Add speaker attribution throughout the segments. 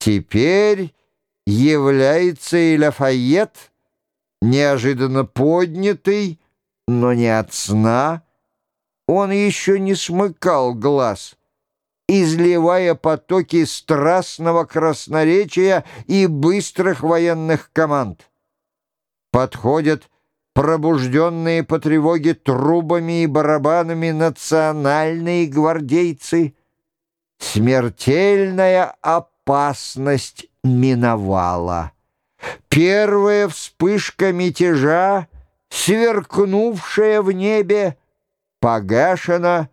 Speaker 1: Теперь является и Лафайет, неожиданно поднятый, но не от сна. Он еще не смыкал глаз, изливая потоки страстного красноречия и быстрых военных команд. Подходят пробужденные по тревоге трубами и барабанами национальные гвардейцы. Смертельная опасность миновала. Первая вспышка мятежа, сверкнувшая в небе, погашена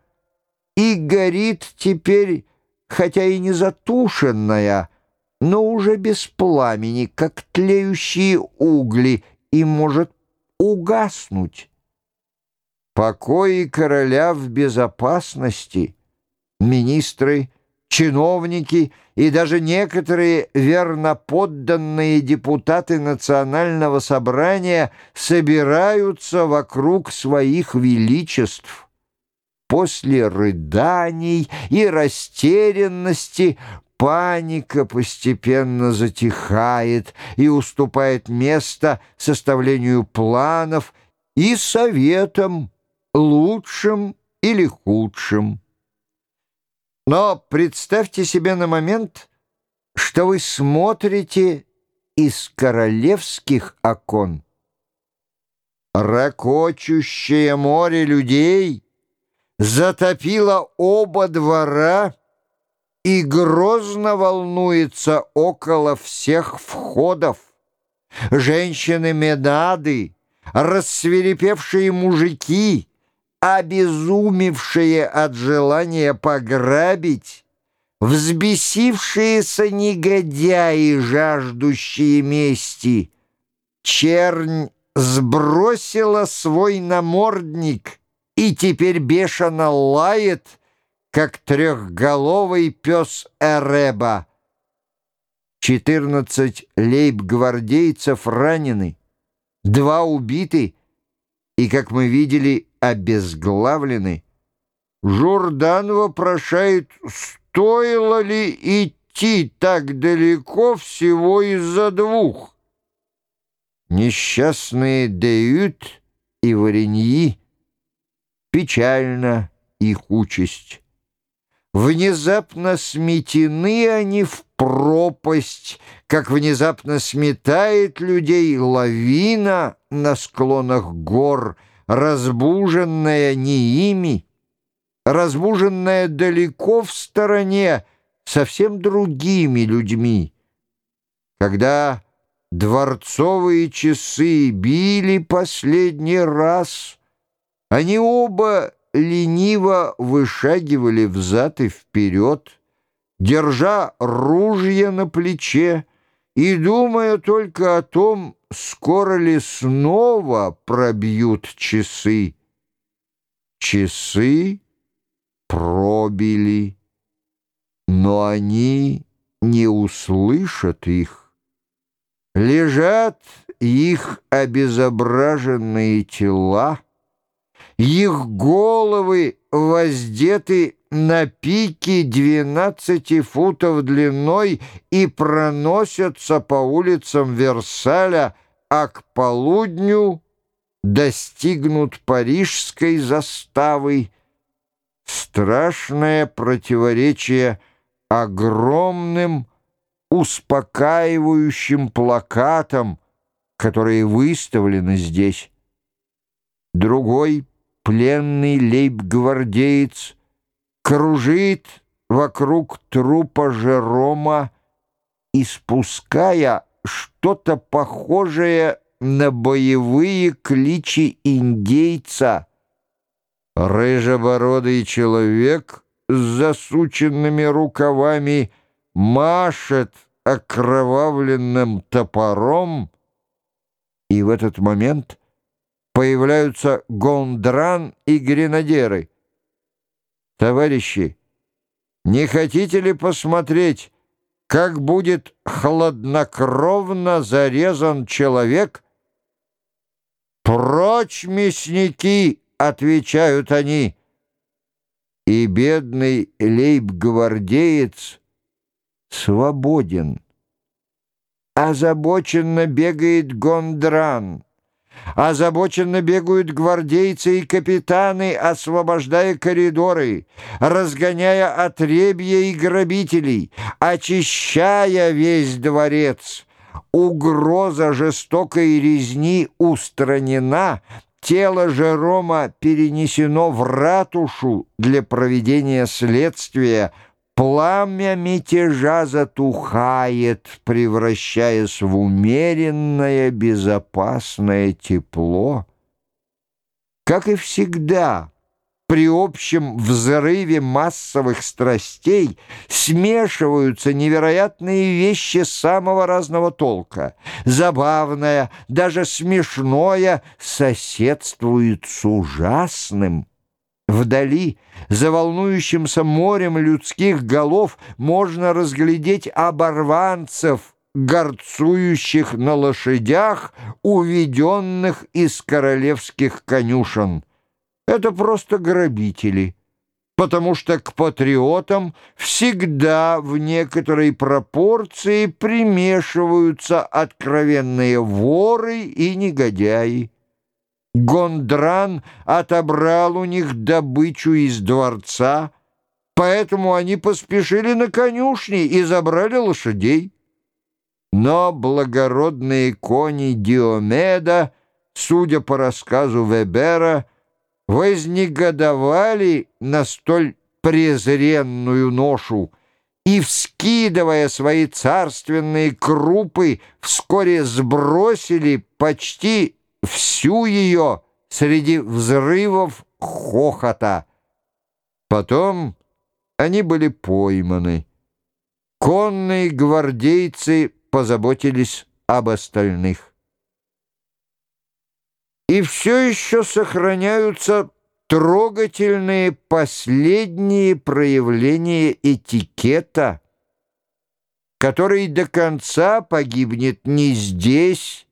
Speaker 1: и горит теперь, хотя и не затушенная, но уже без пламени, как тлеющие угли, и может угаснуть. Покои короля в безопасности, министры, чиновники и даже некоторые верноподданные депутаты национального собрания собираются вокруг своих величеств. После рыданий и растерянности паника постепенно затихает и уступает место составлению планов и советам, лучшим или худшим. Но представьте себе на момент, что вы смотрите из королевских окон. Рокочущее море людей затопило оба двора и грозно волнуется около всех входов. Женщины-медады, рассверепевшие мужики, обезумевшие от желания пограбить, взбесившиеся негодяи, жаждущие мести. Чернь сбросила свой намордник и теперь бешено лает, как трехголовый пес Эреба. Четырнадцать лейб-гвардейцев ранены, два убиты и, как мы видели, обезглавлены. Журдан вопрошает, стоило ли идти так далеко всего из-за двух. Несчастные Деют и Вареньи, печально их участь. Внезапно сметены они в пропасть, как внезапно сметает людей лавина на склонах гор, разбуженная не ими, разбуженная далеко в стороне совсем другими людьми. Когда дворцовые часы били последний раз, они оба лениво вышагивали взад и вперед, держа ружья на плече и думая только о том, скоро ли снова пробьют часы. Часы пробили, но они не услышат их. Лежат их обезображенные тела, их головы воздеты на пике двенадцати футов длиной и проносятся по улицам Версаля, а к полудню достигнут парижской заставы. Страшное противоречие огромным успокаивающим плакатам, которые выставлены здесь. Другой — пленный лейб-гвардеец кружит вокруг трупа Жерома, испуская что-то похожее на боевые кличи индейца. Рыжебородый человек с засученными рукавами машет окровавленным топором, и в этот момент — появляются Гондран и гренадеры. Товарищи, не хотите ли посмотреть, как будет хладнокровно зарезан человек? «Прочь, мясники!» — отвечают они. И бедный лейб-гвардеец свободен. Озабоченно бегает Гондран. Озабоченно бегают гвардейцы и капитаны, освобождая коридоры, разгоняя отребья и грабителей, очищая весь дворец. Угроза жестокой резни устранена, тело Жерома перенесено в ратушу для проведения следствия – Пламя мятежа затухает, превращаясь в умеренное, безопасное тепло. Как и всегда, при общем взрыве массовых страстей смешиваются невероятные вещи самого разного толка. Забавное, даже смешное соседствует с ужасным – Вдали, за волнующимся морем людских голов, можно разглядеть оборванцев, горцующих на лошадях, уведенных из королевских конюшен. Это просто грабители, потому что к патриотам всегда в некоторой пропорции примешиваются откровенные воры и негодяи. Гондран отобрал у них добычу из дворца, поэтому они поспешили на конюшни и забрали лошадей. Но благородные кони Диомеда, судя по рассказу Вебера, вознегодовали на столь презренную ношу и, вскидывая свои царственные крупы, вскоре сбросили почти всю ее среди взрывов хохота. Потом они были пойманы. Конные гвардейцы позаботились об остальных. И все еще сохраняются трогательные последние проявления этикета, который до конца погибнет не здесь,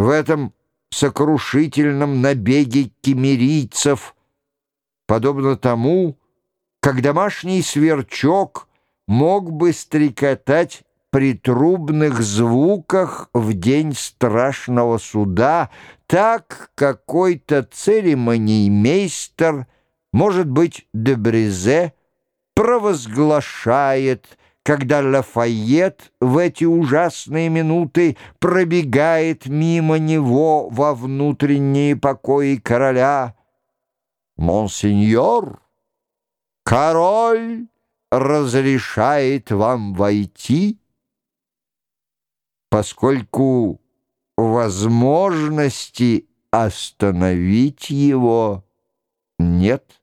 Speaker 1: в этом сокрушительном набеге кемерийцев, подобно тому, как домашний сверчок мог бы стрекотать при трубных звуках в день страшного суда, так какой-то церемониймейстер, может быть, Дебрезе, провозглашает когда Лафайет в эти ужасные минуты пробегает мимо него во внутренние покои короля. «Монсеньор, король разрешает вам войти, поскольку возможности остановить его нет».